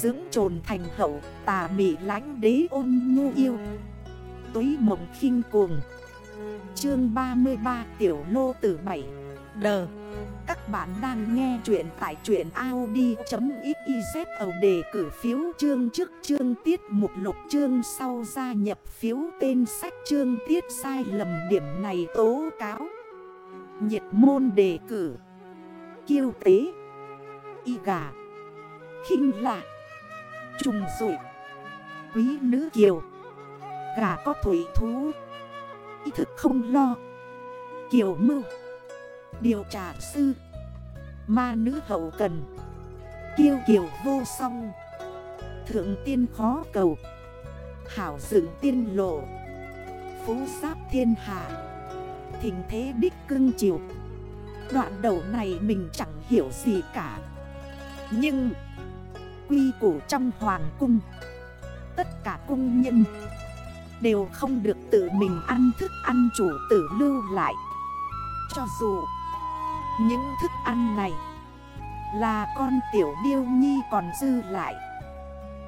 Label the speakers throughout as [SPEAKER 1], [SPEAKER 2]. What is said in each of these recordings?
[SPEAKER 1] Dưỡng trồn thành hậu, tà mị lánh đế ôn nhu yêu. Túy mộng khinh cuồng. Chương 33 Tiểu Lô Tử 7 Đờ. Các bạn đang nghe chuyện tại chuyện Audi.xyz ở đề cử phiếu chương trước chương tiết mục lục chương sau gia nhập phiếu tên sách chương tiết sai lầm điểm này tố cáo. Nhiệt môn đề cử. Kiêu tế. Y gà. Khinh lạc Trùng rụi Quý nữ kiều, Gà có thủy thú, ý thực không lo, Kiều mưu, Điều trả sư, Ma nữ hậu cần, Kiêu kiều vô song, Thượng tiên khó cầu, Hảo dựng tiên lộ, Phú sáp thiên hạ, Thình thế đích cưng chiều. Đoạn đầu này mình chẳng hiểu gì cả, Nhưng Quy củ trong hoàng cung. Tất cả cung nhân Đều không được tự mình ăn thức ăn chủ tử lưu lại. Cho dù Những thức ăn này Là con tiểu điêu nhi còn dư lại,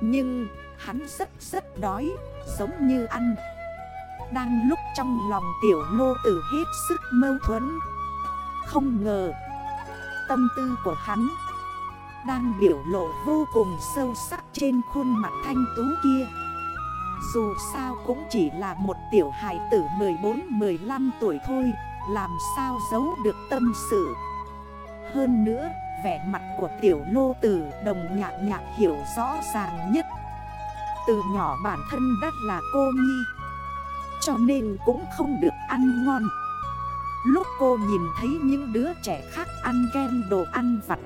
[SPEAKER 1] Nhưng hắn rất rất đói, Giống như ăn. Đang lúc trong lòng tiểu lô tử hết sức mâu thuẫn, Không ngờ Tâm tư của hắn đang biểu lộ vô cùng sâu sắc trên khuôn mặt thanh tú kia. Dù sao cũng chỉ là một tiểu hài tử 14-15 tuổi thôi, Làm sao giấu được tâm sự? Hơn nữa, vẻ mặt của tiểu lô tử đồng nhạc nhạc hiểu rõ ràng nhất. Từ nhỏ bản thân đất là cô nhi, Cho nên cũng không được ăn ngon. Lúc cô nhìn thấy những đứa trẻ khác ăn kem đồ ăn vặt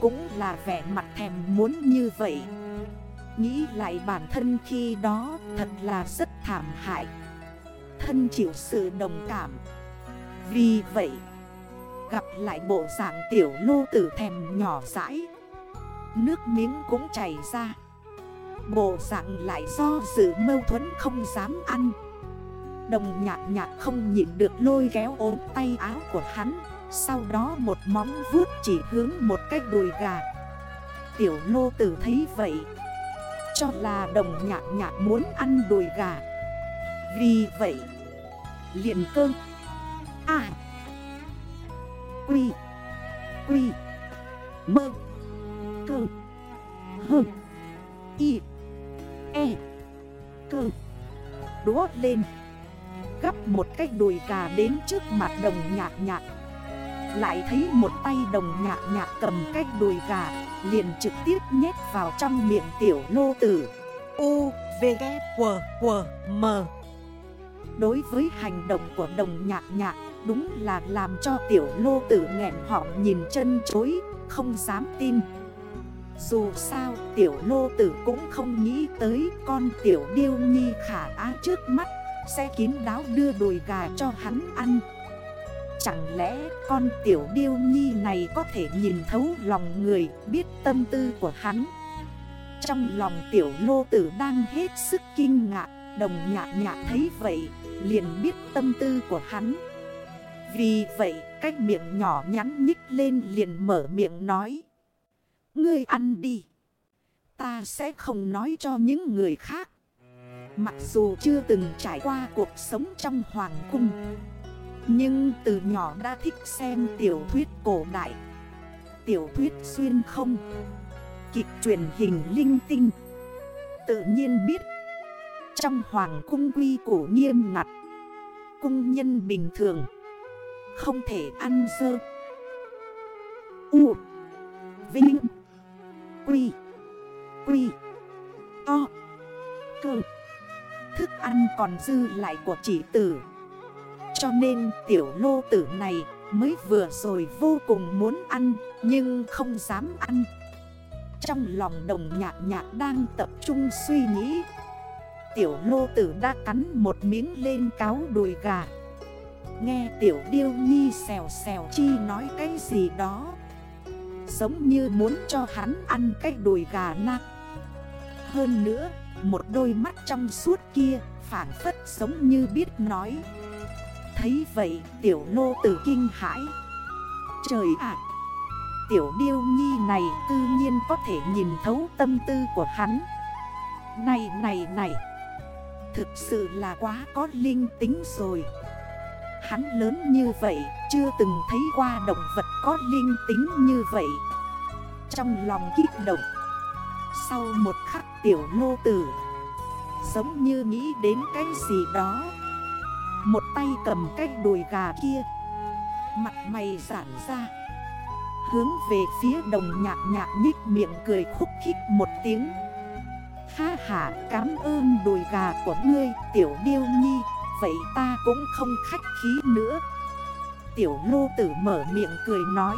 [SPEAKER 1] cũng là vẻ mặt thèm muốn như vậy. Nghĩ lại bản thân khi đó thật là rất thảm hại. Thân chịu sự đồng cảm. Vì vậy, Gặp lại bộ dạng tiểu lô tử thèm nhỏ rãi Nước miếng cũng chảy ra. Bộ dạng lại do sự mâu thuẫn không dám ăn. Đồng nhạc nhạc không nhịn được lôi kéo ốm tay áo của hắn. Sau đó một móng vuốt chỉ hướng một cái đùi gà. Tiểu lô tử thấy vậy, Cho là đồng nhạc nhạc muốn ăn đùi gà. Vì vậy, liền cơ. À Quy. Quy. Mơ. Cơ. Hơ. Y. E. Cơ. Đúa lên, Gắp một cái đùi gà đến trước mặt đồng nhạc nhạc lại thấy một tay đồng nhạc nhạc cầm cái đùi gà Liền trực tiếp nhét vào trong miệng tiểu lô tử. U, V, G, W, W, M. Đối với hành động của đồng nhạc nhạc Đúng là làm cho tiểu lô tử nghẹn họng nhìn chân chối Không dám tin. Dù sao tiểu lô tử cũng không nghĩ tới con tiểu điêu nhi khả á trước mắt Sẽ kín đáo đưa đùi gà cho hắn ăn. Chẳng lẽ con tiểu điêu nhi này có thể nhìn thấu lòng người, biết tâm tư của hắn? Trong lòng tiểu lô tử đang hết sức kinh ngạc, Đồng nhạc nhạc thấy vậy, liền biết tâm tư của hắn. Vì vậy cách miệng nhỏ nhắn nhích lên liền mở miệng nói, Ngươi ăn đi. Ta sẽ không nói cho những người khác. Mặc dù chưa từng trải qua cuộc sống trong hoàng cung nhưng từ nhỏ đã thích xem tiểu thuyết cổ đại. Tiểu thuyết xuyên không. Kịch truyền hình linh tinh. Tự nhiên biết. Trong hoàng cung quy cổ nghiêm ngặt. Cung nhân bình thường. Không thể ăn dơ. U. Vinh. Quy. Quy. To. Cơ. Thức ăn còn dư lại của chỉ tử. Cho nên tiểu lô tử này mới vừa rồi vô cùng muốn ăn Nhưng không dám ăn. Trong lòng đồng nhạc nhạc đang tập trung suy nghĩ Tiểu lô tử đã cắn một miếng lên cáo đùi gà. Nghe tiểu điêu nhi xèo xèo chi nói cái gì đó Giống như muốn cho hắn ăn cái đùi gà nát Hơn nữa, một đôi mắt trong suốt kia phản phất giống như biết nói. Thấy vậy, tiểu lô tử kinh hãi. Trời ạ! Tiểu điêu nhi này tự nhiên có thể nhìn thấu tâm tư của hắn. Này này này! Thực sự là quá có linh tính rồi. Hắn lớn như vậy, Chưa từng thấy qua động vật có linh tính như vậy. Trong lòng kích động. Sau một khắc tiểu lô tử, Giống như nghĩ đến cái gì đó. Một tay cầm cái đùi gà kia. Mặt mày giản ra. Hướng về phía đồng nhạc nhạc nhích miệng cười khúc khích một tiếng. Ha ha, cảm ơn đùi gà của ngươi, tiểu điêu nhi. Vậy ta cũng không khách khí nữa. Tiểu lô tử mở miệng cười nói.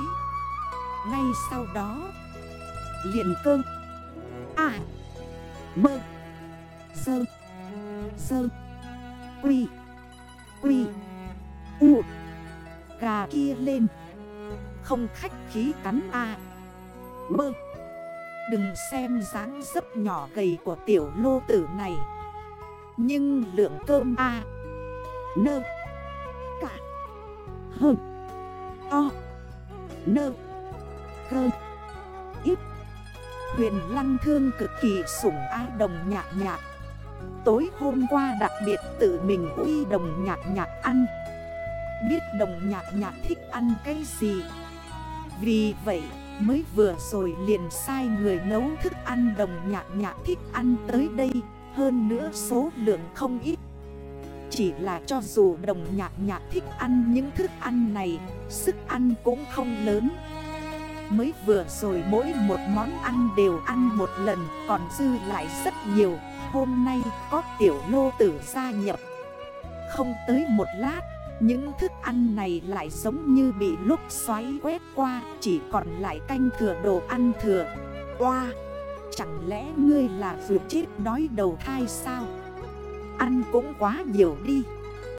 [SPEAKER 1] Ngay sau đó, liền cơ. À Mơ. Sơ. Sơ. Quy. Quy. U. Gà kia lên. Không khách khí cắn A. Mơ. Đừng xem dáng dấp nhỏ gầy của tiểu lô tử này. Nhưng lượng cơm A. Nơ. Cả. Hơ. To Nơ. Cơ. Ít. Huyền lăng thương cực kỳ sủng A đồng nhạc nhạc. Tối hôm qua đặc biệt tự mình uy đồng nhạc nhạc ăn. Biết đồng nhạc nhạc thích ăn cái gì. Vì vậy, mới vừa rồi liền sai người nấu thức ăn đồng nhạc nhạc thích ăn tới đây. Hơn nữa số lượng không ít. Chỉ là cho dù đồng nhạc nhạc thích ăn những thức ăn này, Sức ăn cũng không lớn. Mới vừa rồi mỗi một món ăn đều ăn một lần, Còn dư lại rất nhiều. Hôm nay có tiểu lô tử gia nhập. Không tới một lát, Những thức ăn này lại giống như bị lúc xoáy quét qua, Chỉ còn lại canh thừa đồ ăn thừa. Oa, Chẳng lẽ ngươi là vừa chết đói đầu thai sao? Ăn cũng quá nhiều đi.